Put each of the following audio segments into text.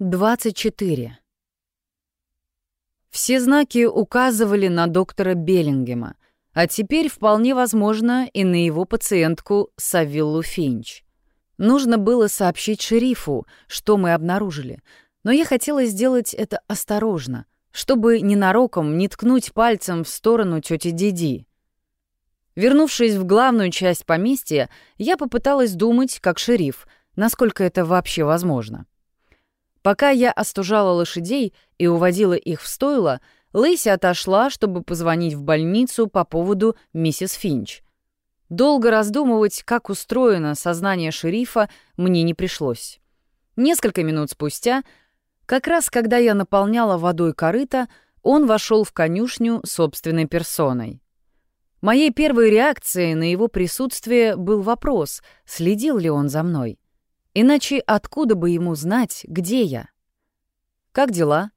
24. Все знаки указывали на доктора Беллингема, а теперь вполне возможно и на его пациентку Савиллу Финч. Нужно было сообщить шерифу, что мы обнаружили, но я хотела сделать это осторожно, чтобы ненароком не ткнуть пальцем в сторону тети Диди. Вернувшись в главную часть поместья, я попыталась думать, как шериф, насколько это вообще возможно. Пока я остужала лошадей и уводила их в стойло, Лейси отошла, чтобы позвонить в больницу по поводу миссис Финч. Долго раздумывать, как устроено сознание шерифа, мне не пришлось. Несколько минут спустя, как раз когда я наполняла водой корыто, он вошел в конюшню собственной персоной. Моей первой реакцией на его присутствие был вопрос, следил ли он за мной. Иначе откуда бы ему знать, где я? Как дела?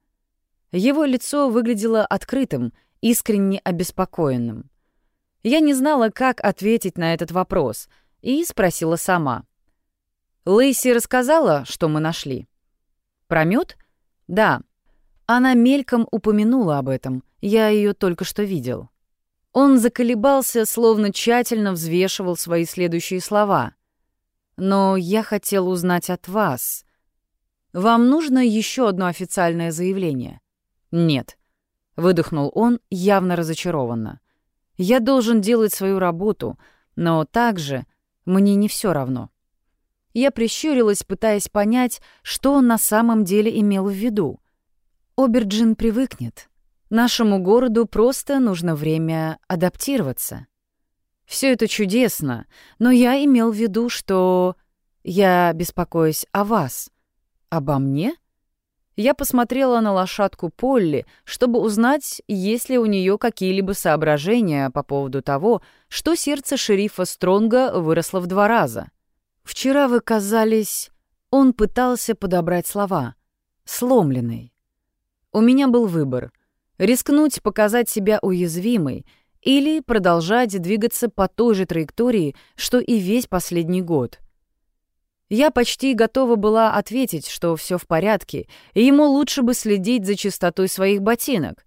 Его лицо выглядело открытым, искренне обеспокоенным. Я не знала, как ответить на этот вопрос, и спросила сама. Лейси рассказала, что мы нашли. Промет? Да. Она мельком упомянула об этом, я ее только что видел. Он заколебался, словно тщательно взвешивал свои следующие слова. Но я хотел узнать от вас. Вам нужно еще одно официальное заявление? Нет. Выдохнул он явно разочарованно. Я должен делать свою работу, но также мне не все равно. Я прищурилась, пытаясь понять, что он на самом деле имел в виду. Оберджин привыкнет. Нашему городу просто нужно время адаптироваться. Все это чудесно, но я имел в виду, что я беспокоюсь о вас. Обо мне? Я посмотрела на лошадку Полли, чтобы узнать, есть ли у нее какие-либо соображения по поводу того, что сердце шерифа Стронга выросло в два раза. Вчера вы казались... Он пытался подобрать слова. Сломленный. У меня был выбор — рискнуть показать себя уязвимой — или продолжать двигаться по той же траектории, что и весь последний год. Я почти готова была ответить, что все в порядке, и ему лучше бы следить за чистотой своих ботинок.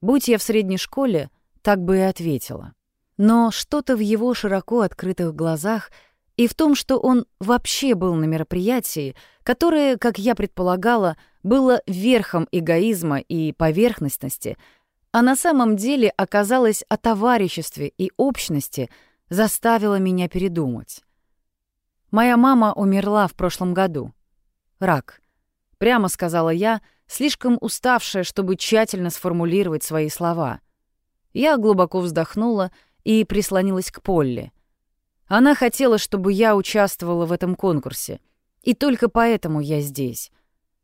Будь я в средней школе, так бы и ответила. Но что-то в его широко открытых глазах и в том, что он вообще был на мероприятии, которое, как я предполагала, было верхом эгоизма и поверхностности — а на самом деле оказалась о товариществе и общности, заставила меня передумать. Моя мама умерла в прошлом году. Рак. Прямо сказала я, слишком уставшая, чтобы тщательно сформулировать свои слова. Я глубоко вздохнула и прислонилась к Полли. Она хотела, чтобы я участвовала в этом конкурсе, и только поэтому я здесь.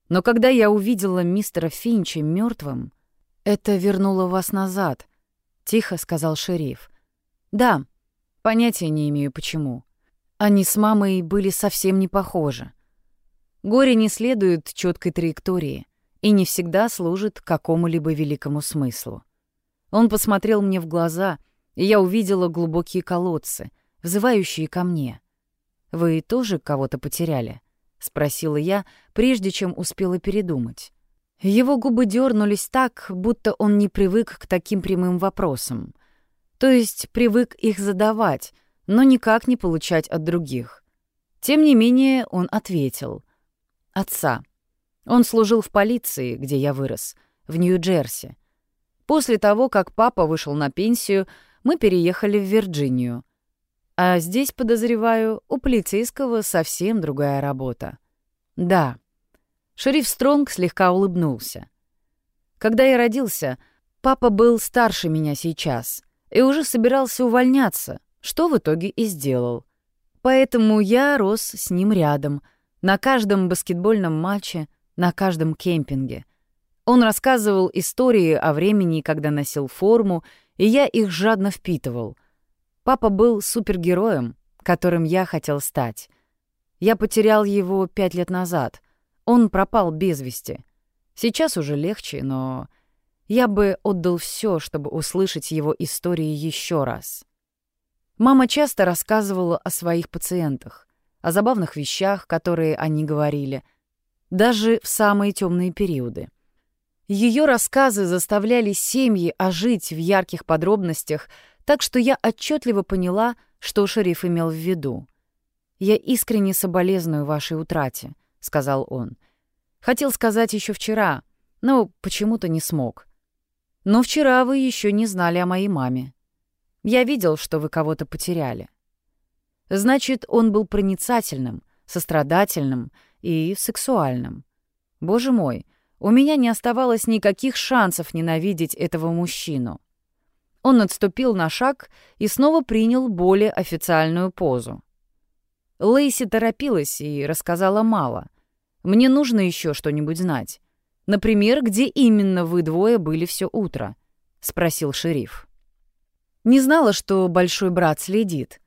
Но когда я увидела мистера Финча мертвым, «Это вернуло вас назад», — тихо сказал шериф. «Да, понятия не имею, почему. Они с мамой были совсем не похожи. Горе не следует четкой траектории и не всегда служит какому-либо великому смыслу. Он посмотрел мне в глаза, и я увидела глубокие колодцы, взывающие ко мне. «Вы тоже кого-то потеряли?» — спросила я, прежде чем успела передумать. Его губы дернулись так, будто он не привык к таким прямым вопросам. То есть привык их задавать, но никак не получать от других. Тем не менее он ответил. «Отца. Он служил в полиции, где я вырос, в Нью-Джерси. После того, как папа вышел на пенсию, мы переехали в Вирджинию. А здесь, подозреваю, у полицейского совсем другая работа. Да, Шериф Стронг слегка улыбнулся. Когда я родился, папа был старше меня сейчас и уже собирался увольняться, что в итоге и сделал. Поэтому я рос с ним рядом, на каждом баскетбольном матче, на каждом кемпинге. Он рассказывал истории о времени, когда носил форму, и я их жадно впитывал. Папа был супергероем, которым я хотел стать. Я потерял его пять лет назад — он пропал без вести. Сейчас уже легче, но я бы отдал все, чтобы услышать его истории еще раз. Мама часто рассказывала о своих пациентах, о забавных вещах, которые они говорили. даже в самые темные периоды. Ее рассказы заставляли семьи ожить в ярких подробностях, так что я отчетливо поняла, что шериф имел в виду. «Я искренне соболезную вашей утрате», — сказал он. «Хотел сказать еще вчера, но почему-то не смог. Но вчера вы еще не знали о моей маме. Я видел, что вы кого-то потеряли. Значит, он был проницательным, сострадательным и сексуальным. Боже мой, у меня не оставалось никаких шансов ненавидеть этого мужчину. Он отступил на шаг и снова принял более официальную позу. Лейси торопилась и рассказала мало. Мне нужно еще что-нибудь знать. Например, где именно вы двое были все утро? спросил шериф. Не знала, что большой брат следит.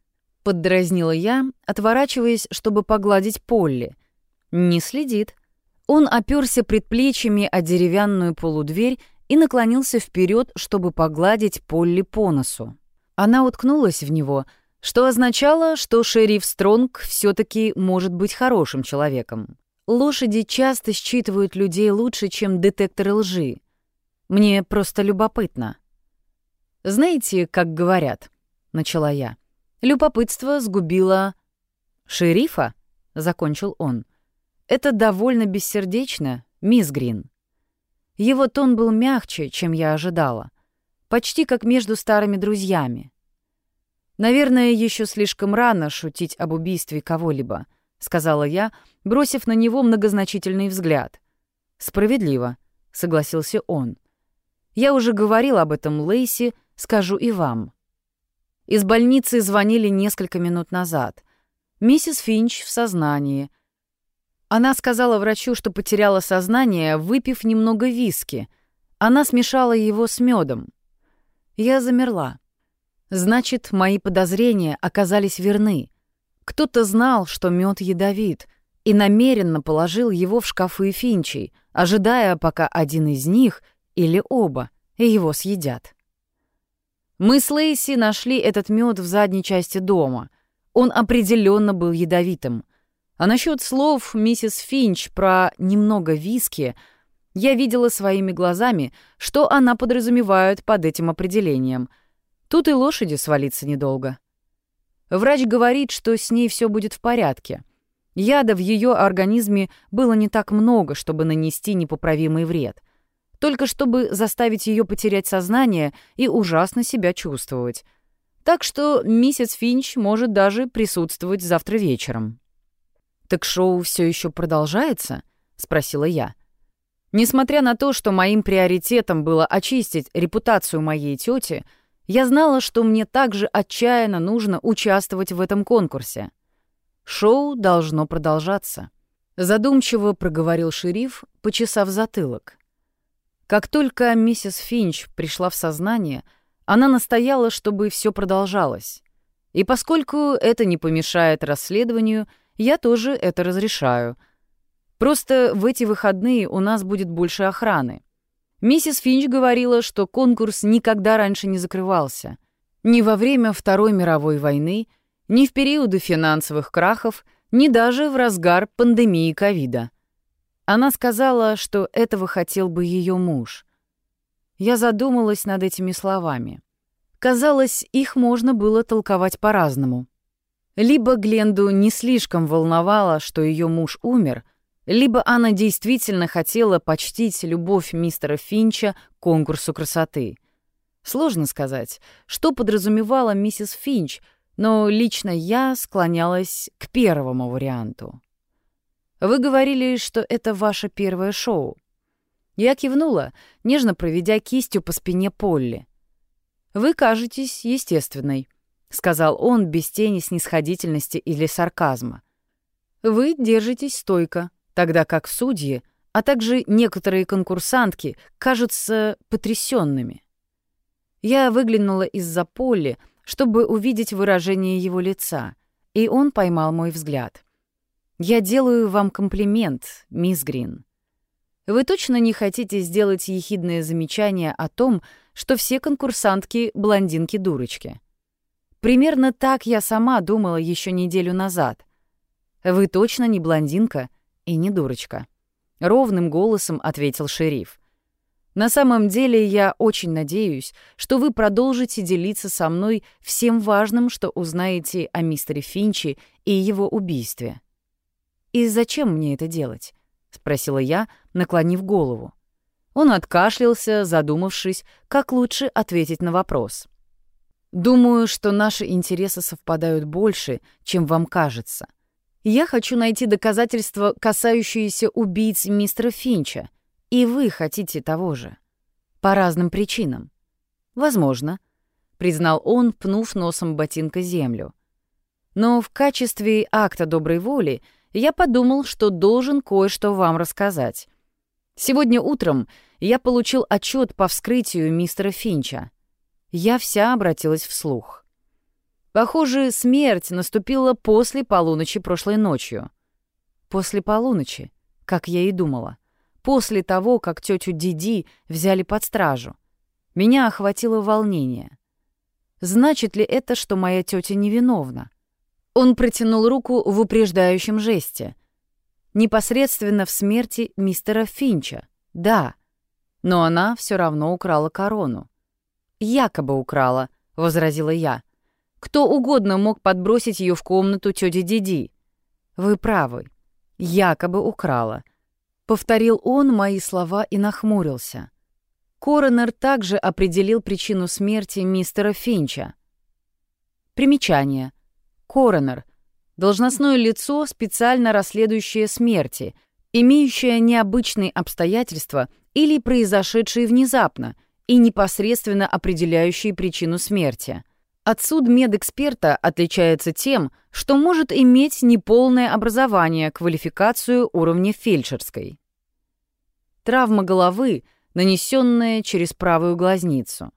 Поддразнила я, отворачиваясь, чтобы погладить Полли. Не следит. Он оперся предплечьями о деревянную полудверь и наклонился вперед, чтобы погладить Полли по носу. Она уткнулась в него, что означало, что шериф Стронг все таки может быть хорошим человеком. Лошади часто считывают людей лучше, чем детекторы лжи. Мне просто любопытно. «Знаете, как говорят?» — начала я. Любопытство сгубило... «Шерифа?» — закончил он. «Это довольно бессердечно, мисс Грин». Его тон был мягче, чем я ожидала. Почти как между старыми друзьями. Наверное, еще слишком рано шутить об убийстве кого-либо —— сказала я, бросив на него многозначительный взгляд. «Справедливо», — согласился он. «Я уже говорил об этом Лейси, скажу и вам». Из больницы звонили несколько минут назад. Миссис Финч в сознании. Она сказала врачу, что потеряла сознание, выпив немного виски. Она смешала его с медом. Я замерла. Значит, мои подозрения оказались верны. Кто-то знал, что мед ядовит, и намеренно положил его в шкафы финчей, ожидая, пока один из них или оба его съедят. Мы с Лейси нашли этот мед в задней части дома. Он определенно был ядовитым. А насчет слов миссис Финч про «немного виски» я видела своими глазами, что она подразумевает под этим определением. Тут и лошади свалиться недолго. Врач говорит, что с ней все будет в порядке. Яда в ее организме было не так много, чтобы нанести непоправимый вред. Только чтобы заставить ее потерять сознание и ужасно себя чувствовать. Так что миссис Финч может даже присутствовать завтра вечером. «Так шоу все еще продолжается?» — спросила я. Несмотря на то, что моим приоритетом было очистить репутацию моей тети, я знала, что мне также отчаянно нужно участвовать в этом конкурсе. Шоу должно продолжаться. Задумчиво проговорил шериф, почесав затылок. Как только миссис Финч пришла в сознание, она настояла, чтобы все продолжалось. И поскольку это не помешает расследованию, я тоже это разрешаю. Просто в эти выходные у нас будет больше охраны. Миссис Финч говорила, что конкурс никогда раньше не закрывался. Ни во время Второй мировой войны, ни в периоды финансовых крахов, ни даже в разгар пандемии ковида. Она сказала, что этого хотел бы ее муж. Я задумалась над этими словами. Казалось, их можно было толковать по-разному. Либо Гленду не слишком волновало, что ее муж умер — либо она действительно хотела почтить любовь мистера Финча к конкурсу красоты. Сложно сказать, что подразумевала миссис Финч, но лично я склонялась к первому варианту. «Вы говорили, что это ваше первое шоу». Я кивнула, нежно проведя кистью по спине Полли. «Вы кажетесь естественной», — сказал он без тени снисходительности или сарказма. «Вы держитесь стойко, тогда как судьи, а также некоторые конкурсантки кажутся потрясенными. Я выглянула из-за поля, чтобы увидеть выражение его лица, и он поймал мой взгляд. «Я делаю вам комплимент, мисс Грин. Вы точно не хотите сделать ехидное замечание о том, что все конкурсантки — блондинки-дурочки? Примерно так я сама думала еще неделю назад. Вы точно не блондинка и не дурочка. — ровным голосом ответил шериф. «На самом деле я очень надеюсь, что вы продолжите делиться со мной всем важным, что узнаете о мистере Финчи и его убийстве». «И зачем мне это делать?» — спросила я, наклонив голову. Он откашлялся, задумавшись, как лучше ответить на вопрос. «Думаю, что наши интересы совпадают больше, чем вам кажется. Я хочу найти доказательства, касающиеся убийц мистера Финча, и вы хотите того же. По разным причинам. Возможно, признал он, пнув носом ботинка землю. Но в качестве акта доброй воли я подумал, что должен кое-что вам рассказать. Сегодня утром я получил отчет по вскрытию мистера Финча. Я вся обратилась вслух. Похоже, смерть наступила после полуночи прошлой ночью. После полуночи, как я и думала. После того, как тетю Диди взяли под стражу. Меня охватило волнение. Значит ли это, что моя тетя невиновна? Он протянул руку в упреждающем жесте. Непосредственно в смерти мистера Финча. Да. Но она все равно украла корону. «Якобы украла», — возразила я. Кто угодно мог подбросить ее в комнату тети Диди. Вы правы. Якобы украла. Повторил он мои слова и нахмурился. Коронер также определил причину смерти мистера Финча. Примечание. Коронер — должностное лицо, специально расследующее смерти, имеющее необычные обстоятельства или произошедшие внезапно и непосредственно определяющие причину смерти — от судмедэксперта отличается тем, что может иметь неполное образование, квалификацию уровня фельдшерской. Травма головы, нанесенная через правую глазницу.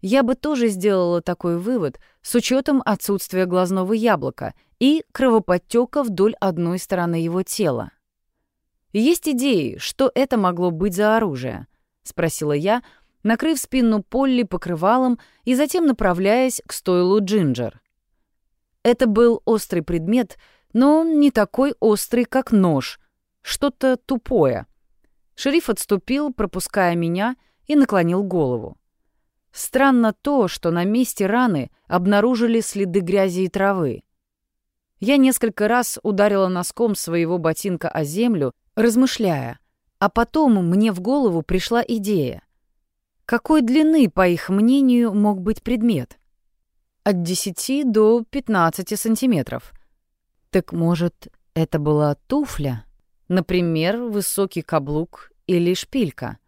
Я бы тоже сделала такой вывод с учетом отсутствия глазного яблока и кровоподтека вдоль одной стороны его тела. «Есть идеи, что это могло быть за оружие?» — спросила я, — накрыв спину Полли покрывалом и затем направляясь к стойлу Джинджер. Это был острый предмет, но не такой острый, как нож, что-то тупое. Шериф отступил, пропуская меня, и наклонил голову. Странно то, что на месте раны обнаружили следы грязи и травы. Я несколько раз ударила носком своего ботинка о землю, размышляя, а потом мне в голову пришла идея. Какой длины, по их мнению, мог быть предмет? От 10 до 15 сантиметров. Так может, это была туфля? Например, высокий каблук или шпилька?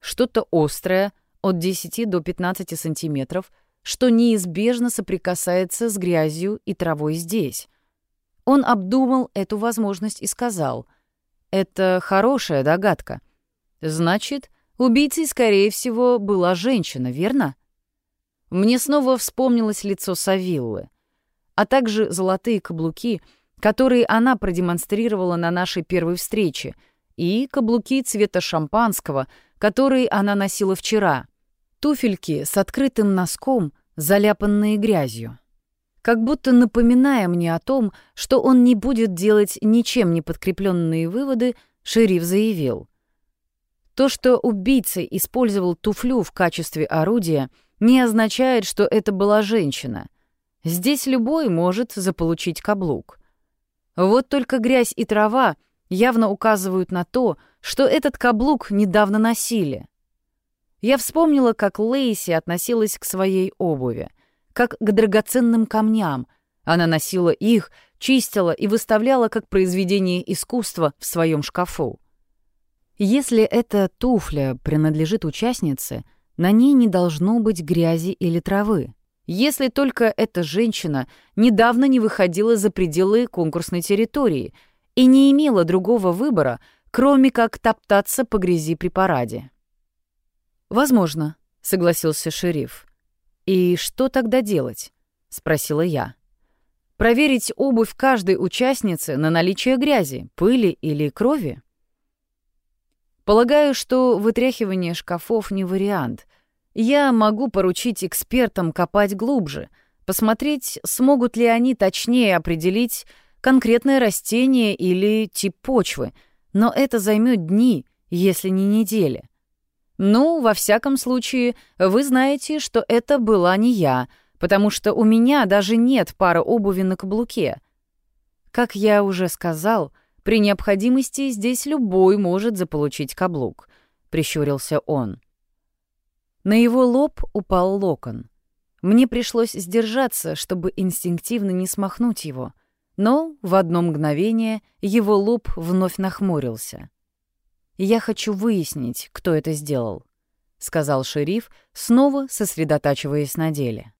Что-то острое от 10 до 15 сантиметров, что неизбежно соприкасается с грязью и травой здесь. Он обдумал эту возможность и сказал, «Это хорошая догадка. Значит, Убийцей, скорее всего, была женщина, верно? Мне снова вспомнилось лицо Савиллы, а также золотые каблуки, которые она продемонстрировала на нашей первой встрече, и каблуки цвета шампанского, которые она носила вчера. Туфельки с открытым носком, заляпанные грязью. Как будто напоминая мне о том, что он не будет делать ничем не подкрепленные выводы, шериф заявил — то, что убийца использовал туфлю в качестве орудия, не означает, что это была женщина. Здесь любой может заполучить каблук. Вот только грязь и трава явно указывают на то, что этот каблук недавно носили. Я вспомнила, как Лейси относилась к своей обуви, как к драгоценным камням. Она носила их, чистила и выставляла как произведение искусства в своем шкафу. Если эта туфля принадлежит участнице, на ней не должно быть грязи или травы. Если только эта женщина недавно не выходила за пределы конкурсной территории и не имела другого выбора, кроме как топтаться по грязи при параде. «Возможно», — согласился шериф. «И что тогда делать?» — спросила я. «Проверить обувь каждой участницы на наличие грязи, пыли или крови?» Полагаю, что вытряхивание шкафов не вариант. Я могу поручить экспертам копать глубже, посмотреть, смогут ли они точнее определить конкретное растение или тип почвы, но это займет дни, если не недели. Ну, во всяком случае, вы знаете, что это была не я, потому что у меня даже нет пары обуви на каблуке. Как я уже сказал, при необходимости здесь любой может заполучить каблук, прищурился он. На его лоб упал локон. Мне пришлось сдержаться, чтобы инстинктивно не смахнуть его, но в одно мгновение его лоб вновь нахмурился. «Я хочу выяснить, кто это сделал», — сказал шериф, снова сосредотачиваясь на деле.